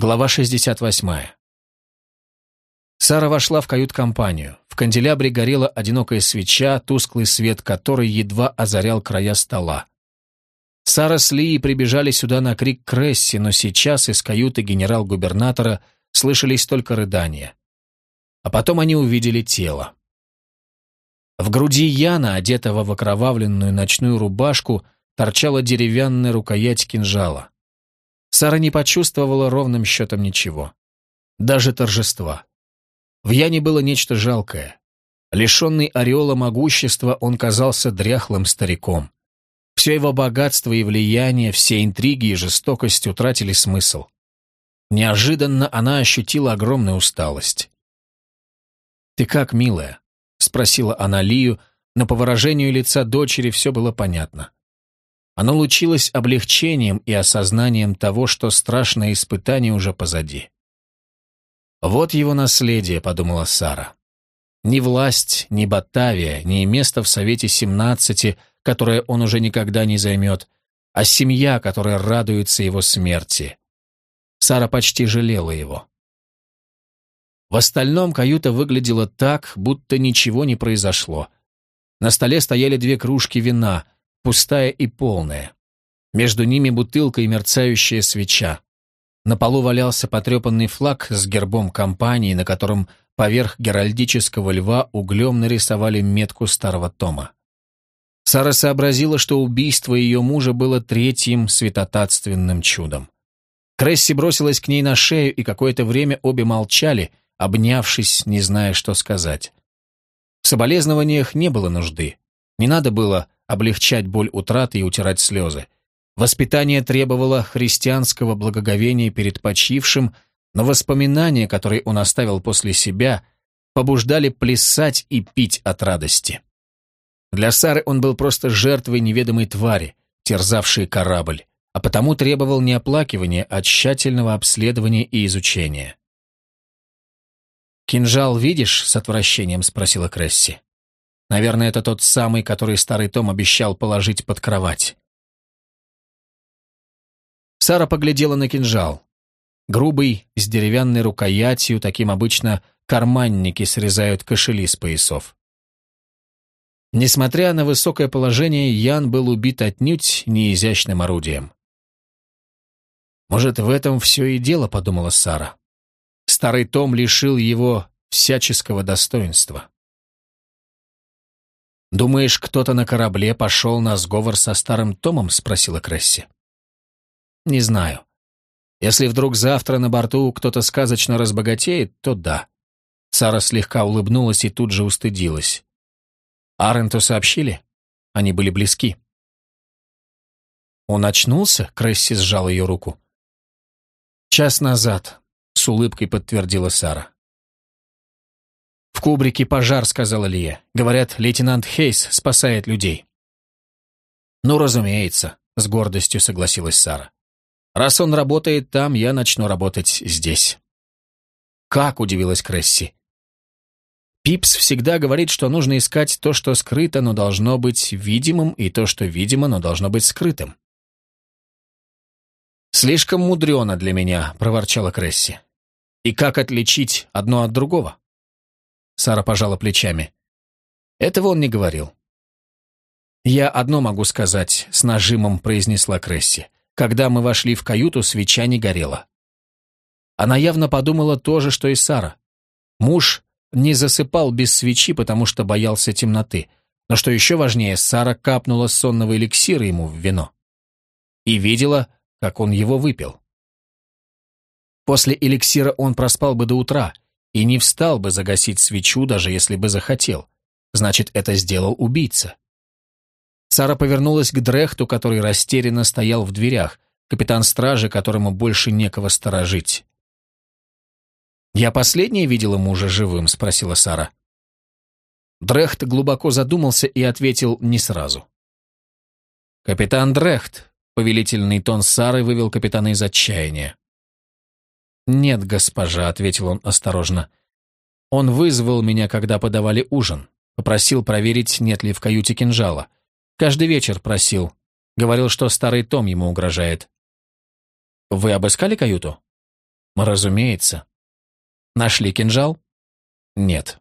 Глава 68. Сара вошла в кают-компанию. В канделябре горела одинокая свеча, тусклый свет которой едва озарял края стола. Сара с Лией прибежали сюда на крик Кресси, но сейчас из каюты генерал-губернатора слышались только рыдания. А потом они увидели тело. В груди Яна, одетого в окровавленную ночную рубашку, торчала деревянная рукоять кинжала. Сара не почувствовала ровным счетом ничего. Даже торжества. В Яне было нечто жалкое. Лишенный ореола могущества, он казался дряхлым стариком. Все его богатство и влияние, все интриги и жестокость утратили смысл. Неожиданно она ощутила огромную усталость. «Ты как, милая?» — спросила она Лию, но по выражению лица дочери все было понятно. Оно лучилось облегчением и осознанием того, что страшное испытание уже позади. «Вот его наследие», — подумала Сара. «Ни власть, ни Батавия, ни место в Совете семнадцати, которое он уже никогда не займет, а семья, которая радуется его смерти». Сара почти жалела его. В остальном каюта выглядела так, будто ничего не произошло. На столе стояли две кружки вина — пустая и полная. Между ними бутылка и мерцающая свеча. На полу валялся потрепанный флаг с гербом компании, на котором поверх геральдического льва углем нарисовали метку старого тома. Сара сообразила, что убийство ее мужа было третьим святотатственным чудом. Кресси бросилась к ней на шею, и какое-то время обе молчали, обнявшись, не зная, что сказать. В соболезнованиях не было нужды. Не надо было облегчать боль утраты и утирать слезы. Воспитание требовало христианского благоговения перед почившим, но воспоминания, которые он оставил после себя, побуждали плясать и пить от радости. Для Сары он был просто жертвой неведомой твари, терзавшей корабль, а потому требовал не оплакивания, а тщательного обследования и изучения. «Кинжал видишь?» — с отвращением спросила Кресси. Наверное, это тот самый, который старый Том обещал положить под кровать. Сара поглядела на кинжал. Грубый, с деревянной рукоятью, таким обычно карманники срезают кошели с поясов. Несмотря на высокое положение, Ян был убит отнюдь не изящным орудием. «Может, в этом все и дело», — подумала Сара. Старый Том лишил его всяческого достоинства. «Думаешь, кто-то на корабле пошел на сговор со старым Томом?» — спросила Кресси. «Не знаю. Если вдруг завтра на борту кто-то сказочно разбогатеет, то да». Сара слегка улыбнулась и тут же устыдилась. Аренту сообщили? Они были близки. «Он очнулся?» — Кресси сжал ее руку. «Час назад», — с улыбкой подтвердила Сара. «В кубрике пожар», — сказала Лия. «Говорят, лейтенант Хейс спасает людей». «Ну, разумеется», — с гордостью согласилась Сара. «Раз он работает там, я начну работать здесь». «Как?» — удивилась Кресси. Пипс всегда говорит, что нужно искать то, что скрыто, но должно быть видимым, и то, что видимо, но должно быть скрытым. «Слишком мудрено для меня», — проворчала Кресси. «И как отличить одно от другого?» Сара пожала плечами. Этого он не говорил. «Я одно могу сказать», — с нажимом произнесла Кресси. Когда мы вошли в каюту, свеча не горела. Она явно подумала то же, что и Сара. Муж не засыпал без свечи, потому что боялся темноты. Но что еще важнее, Сара капнула сонного эликсира ему в вино. И видела, как он его выпил. После эликсира он проспал бы до утра, и не встал бы загасить свечу, даже если бы захотел. Значит, это сделал убийца. Сара повернулась к Дрехту, который растерянно стоял в дверях, капитан стражи, которому больше некого сторожить. «Я последняя видела мужа живым?» — спросила Сара. Дрехт глубоко задумался и ответил не сразу. «Капитан Дрехт», — повелительный тон Сары вывел капитана из отчаяния. «Нет, госпожа», — ответил он осторожно. «Он вызвал меня, когда подавали ужин. Попросил проверить, нет ли в каюте кинжала. Каждый вечер просил. Говорил, что старый Том ему угрожает». «Вы обыскали каюту?» Разумеется. Нашли кинжал? Нет.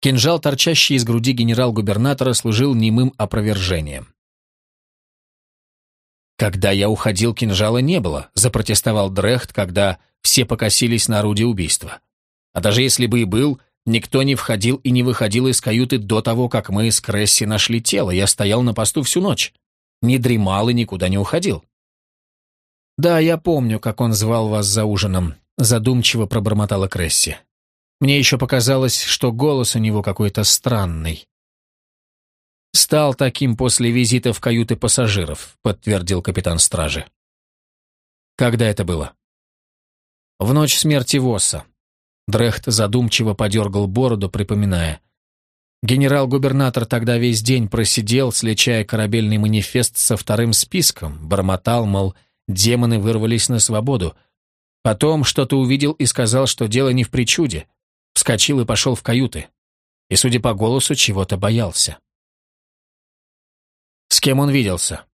Кинжал, торчащий из груди генерал-губернатора, служил немым опровержением. «Когда я уходил, кинжала не было», — запротестовал Дрехт, когда все покосились на орудие убийства. «А даже если бы и был, никто не входил и не выходил из каюты до того, как мы с Кресси нашли тело. Я стоял на посту всю ночь. Не дремал и никуда не уходил». «Да, я помню, как он звал вас за ужином», — задумчиво пробормотала Кресси. «Мне еще показалось, что голос у него какой-то странный». «Стал таким после визита в каюты пассажиров», — подтвердил капитан стражи. «Когда это было?» «В ночь смерти Восса». Дрехт задумчиво подергал бороду, припоминая. Генерал-губернатор тогда весь день просидел, сличая корабельный манифест со вторым списком, бормотал, мол, демоны вырвались на свободу. Потом что-то увидел и сказал, что дело не в причуде. Вскочил и пошел в каюты. И, судя по голосу, чего-то боялся. С кем он виделся?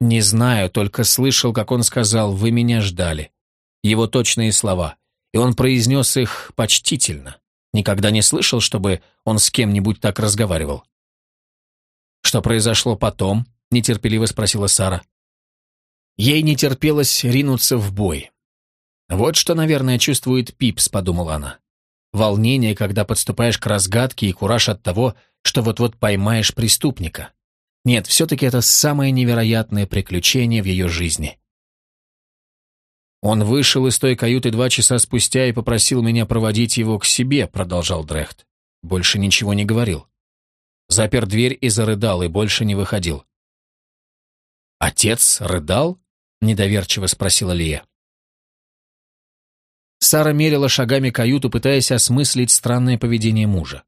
Не знаю, только слышал, как он сказал «Вы меня ждали». Его точные слова. И он произнес их почтительно. Никогда не слышал, чтобы он с кем-нибудь так разговаривал. «Что произошло потом?» — нетерпеливо спросила Сара. Ей не терпелось ринуться в бой. «Вот что, наверное, чувствует Пипс», — подумала она. «Волнение, когда подступаешь к разгадке, и кураж от того, что вот-вот поймаешь преступника. Нет, все-таки это самое невероятное приключение в ее жизни. «Он вышел из той каюты два часа спустя и попросил меня проводить его к себе», — продолжал Дрехт. Больше ничего не говорил. Запер дверь и зарыдал, и больше не выходил. «Отец рыдал?» — недоверчиво спросила Лия. Сара мерила шагами каюту, пытаясь осмыслить странное поведение мужа.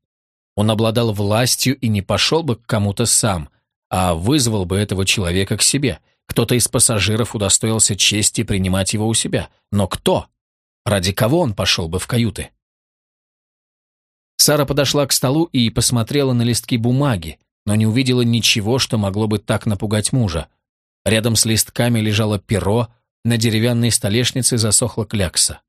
Он обладал властью и не пошел бы к кому-то сам — а вызвал бы этого человека к себе. Кто-то из пассажиров удостоился чести принимать его у себя. Но кто? Ради кого он пошел бы в каюты? Сара подошла к столу и посмотрела на листки бумаги, но не увидела ничего, что могло бы так напугать мужа. Рядом с листками лежало перо, на деревянной столешнице засохла клякса.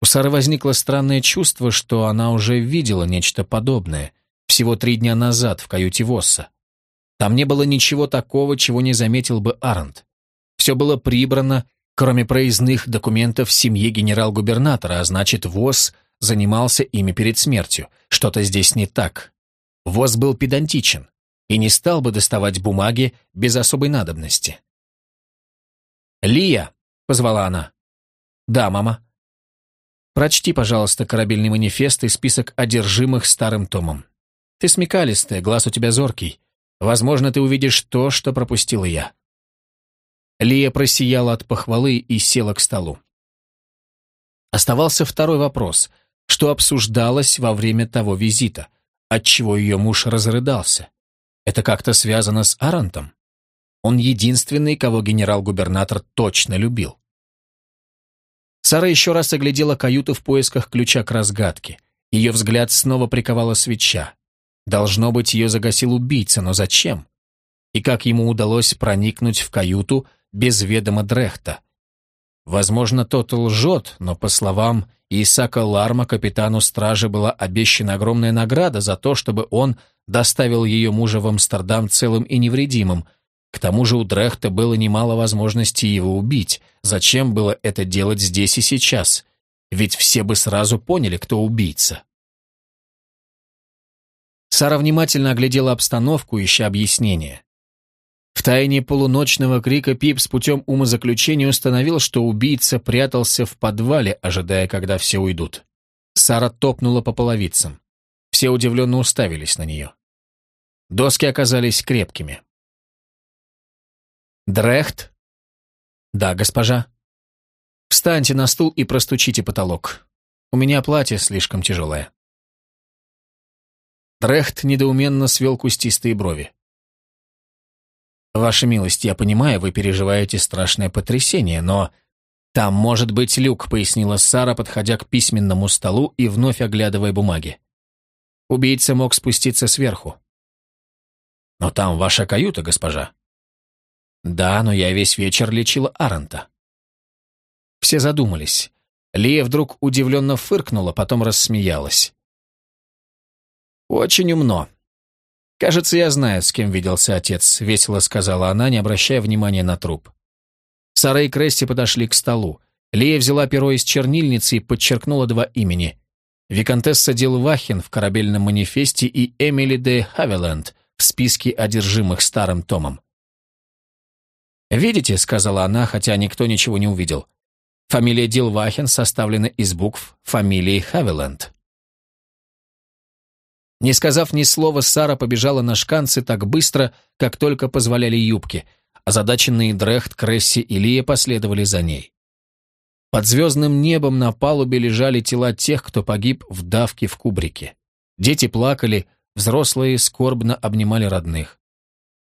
У Сары возникло странное чувство, что она уже видела нечто подобное, всего три дня назад в каюте Восса. Там не было ничего такого, чего не заметил бы Арнт. Все было прибрано, кроме проездных документов семьи генерал-губернатора, а значит, ВОЗ занимался ими перед смертью. Что-то здесь не так. ВОЗ был педантичен и не стал бы доставать бумаги без особой надобности. «Лия!» — позвала она. «Да, мама». «Прочти, пожалуйста, корабельный манифест и список одержимых старым томом. Ты смекалистая, глаз у тебя зоркий. Возможно, ты увидишь то, что пропустил я». Лия просияла от похвалы и села к столу. Оставался второй вопрос. Что обсуждалось во время того визита? Отчего ее муж разрыдался? Это как-то связано с Арантом? Он единственный, кого генерал-губернатор точно любил. Сара еще раз оглядела каюту в поисках ключа к разгадке. Ее взгляд снова приковала свеча. Должно быть, ее загасил убийца, но зачем? И как ему удалось проникнуть в каюту без ведома Дрехта? Возможно, тот лжет, но, по словам Исака Ларма, капитану стражи была обещана огромная награда за то, чтобы он доставил ее мужа в Амстердам целым и невредимым. К тому же у Дрехта было немало возможностей его убить. Зачем было это делать здесь и сейчас? Ведь все бы сразу поняли, кто убийца. Сара внимательно оглядела обстановку, ища объяснения. В тайне полуночного крика Пипс путем умозаключения установил, что убийца прятался в подвале, ожидая, когда все уйдут. Сара топнула по половицам. Все удивленно уставились на нее. Доски оказались крепкими. «Дрехт?» «Да, госпожа». «Встаньте на стул и простучите потолок. У меня платье слишком тяжелое». Трехт недоуменно свел кустистые брови. «Ваша милость, я понимаю, вы переживаете страшное потрясение, но...» «Там может быть люк», — пояснила Сара, подходя к письменному столу и вновь оглядывая бумаги. Убийца мог спуститься сверху. «Но там ваша каюта, госпожа». «Да, но я весь вечер лечила Аранта». Все задумались. Лия вдруг удивленно фыркнула, потом рассмеялась. «Очень умно. Кажется, я знаю, с кем виделся отец», — весело сказала она, не обращая внимания на труп. Сара и Кресси подошли к столу. Лия взяла перо из чернильницы и подчеркнула два имени. Викантесса Дилвахин в корабельном манифесте и Эмили де Хавиленд в списке одержимых старым томом. «Видите», — сказала она, хотя никто ничего не увидел. Фамилия Дилвахин составлена из букв фамилии Хавиленд. Не сказав ни слова, Сара побежала на шканцы так быстро, как только позволяли юбки. Озадаченные Дрехт, Кресси и Лия последовали за ней. Под звездным небом на палубе лежали тела тех, кто погиб в давке в кубрике. Дети плакали, взрослые скорбно обнимали родных.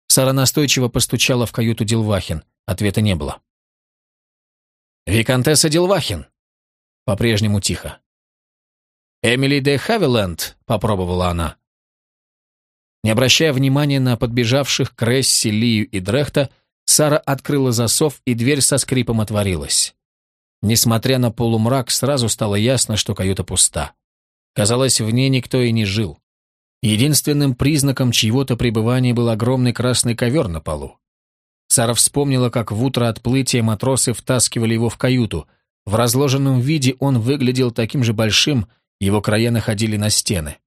Сара настойчиво постучала в каюту Дилвахин. Ответа не было. «Викантесса Дилвахин!» По-прежнему тихо. «Эмили де Хавиленд», — попробовала она. Не обращая внимания на подбежавших Кресси, Лию и Дрехта, Сара открыла засов, и дверь со скрипом отворилась. Несмотря на полумрак, сразу стало ясно, что каюта пуста. Казалось, в ней никто и не жил. Единственным признаком чьего-то пребывания был огромный красный ковер на полу. Сара вспомнила, как в утро отплытия матросы втаскивали его в каюту. В разложенном виде он выглядел таким же большим, его края находили на стены.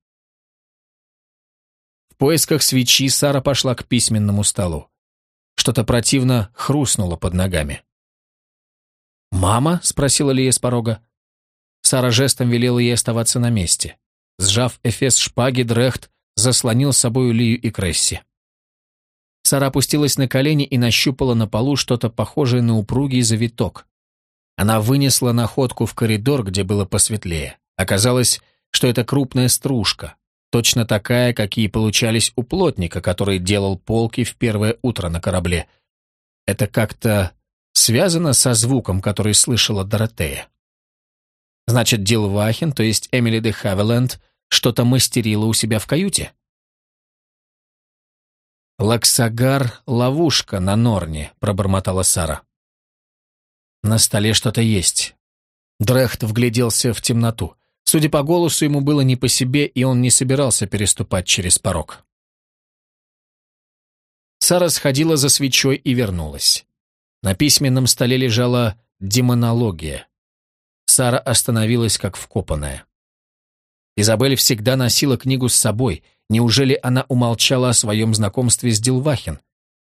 В поисках свечи Сара пошла к письменному столу. Что-то противно хрустнуло под ногами. «Мама?» — спросила Лия с порога. Сара жестом велела ей оставаться на месте. Сжав эфес шпаги, Дрехт заслонил с собою Лию и Кресси. Сара опустилась на колени и нащупала на полу что-то похожее на упругий завиток. Она вынесла находку в коридор, где было посветлее. Оказалось, что это крупная стружка, точно такая, какие получались у плотника, который делал полки в первое утро на корабле. Это как-то связано со звуком, который слышала Доротея. Значит, Дилвахин, то есть Эмили де Хавиленд, что-то мастерила у себя в каюте? «Лаксагар — ловушка на Норне», — пробормотала Сара. «На столе что-то есть». Дрехт вгляделся в темноту. Судя по голосу, ему было не по себе, и он не собирался переступать через порог. Сара сходила за свечой и вернулась. На письменном столе лежала демонология. Сара остановилась как вкопанная. Изабель всегда носила книгу с собой. Неужели она умолчала о своем знакомстве с Дилвахин?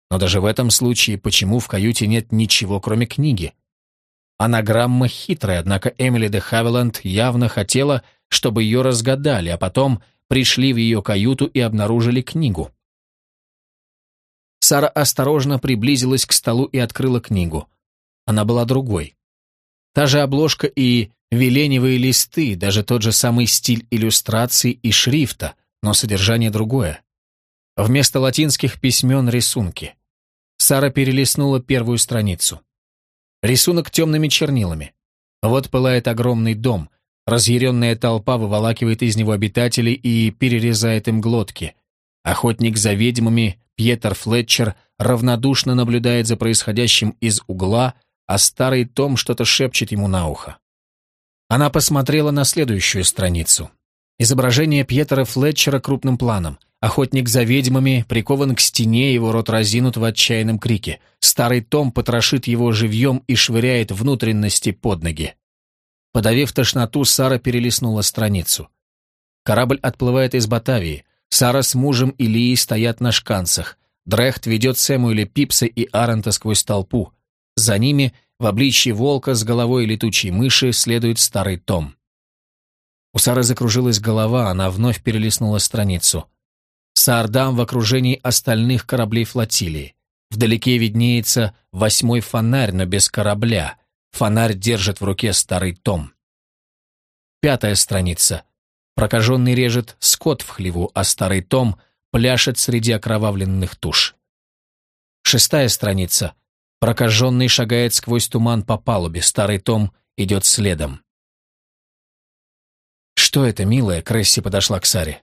Но даже в этом случае почему в каюте нет ничего, кроме книги? Анаграмма хитрая, однако Эмили де Хавиланд явно хотела, чтобы ее разгадали, а потом пришли в ее каюту и обнаружили книгу. Сара осторожно приблизилась к столу и открыла книгу. Она была другой. Та же обложка и веленевые листы, даже тот же самый стиль иллюстраций и шрифта, но содержание другое. Вместо латинских письмен рисунки. Сара перелистнула первую страницу. Рисунок темными чернилами. Вот пылает огромный дом. Разъяренная толпа выволакивает из него обитателей и перерезает им глотки. Охотник за ведьмами Пьетер Флетчер равнодушно наблюдает за происходящим из угла, а старый Том что-то шепчет ему на ухо. Она посмотрела на следующую страницу. Изображение Пьетера Флетчера крупным планом. Охотник за ведьмами прикован к стене, его рот разинут в отчаянном крике. Старый Том потрошит его живьем и швыряет внутренности под ноги. Подавив тошноту, Сара перелистнула страницу. Корабль отплывает из Батавии. Сара с мужем и Лией стоят на шканцах. Дрехт ведет Сэмуэля Пипса и Арента сквозь толпу. За ними, в обличье волка с головой летучей мыши, следует старый Том. У Сары закружилась голова, она вновь перелистнула страницу. Саардам в окружении остальных кораблей флотилии. Вдалеке виднеется восьмой фонарь, но без корабля. Фонарь держит в руке старый Том. Пятая страница. Прокаженный режет скот в хлеву, а старый Том пляшет среди окровавленных туш. Шестая страница. Прокаженный шагает сквозь туман по палубе, старый Том идет следом. «Что это, милая?» — Кресси подошла к Саре.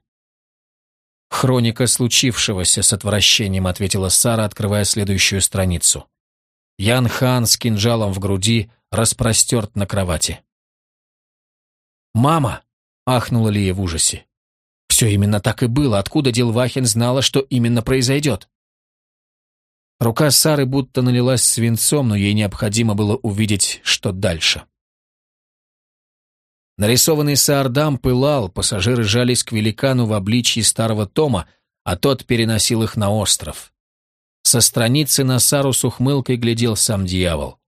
«Хроника случившегося с отвращением», — ответила Сара, открывая следующую страницу. Ян Хан с кинжалом в груди распростерт на кровати. «Мама!» — ахнула Лия в ужасе. Все именно так и было. Откуда Дилвахин знала, что именно произойдет? Рука Сары будто налилась свинцом, но ей необходимо было увидеть, что дальше. Нарисованный Саардам пылал, пассажиры жались к великану в обличье старого Тома, а тот переносил их на остров. Со страницы на Сару с ухмылкой глядел сам дьявол.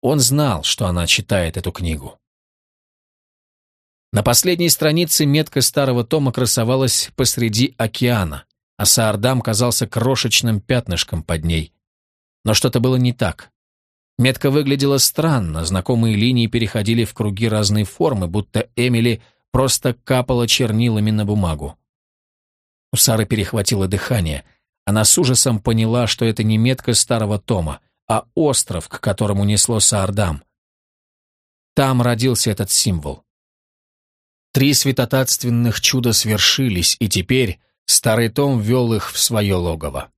Он знал, что она читает эту книгу. На последней странице метка старого тома красовалась посреди океана, а Саардам казался крошечным пятнышком под ней. Но что-то было не так. Метка выглядела странно, знакомые линии переходили в круги разной формы, будто Эмили просто капала чернилами на бумагу. У Сары перехватило дыхание. Она с ужасом поняла, что это не метка старого тома, а остров, к которому несло Саардам. Там родился этот символ. Три святотатственных чуда свершились, и теперь старый том ввел их в свое логово.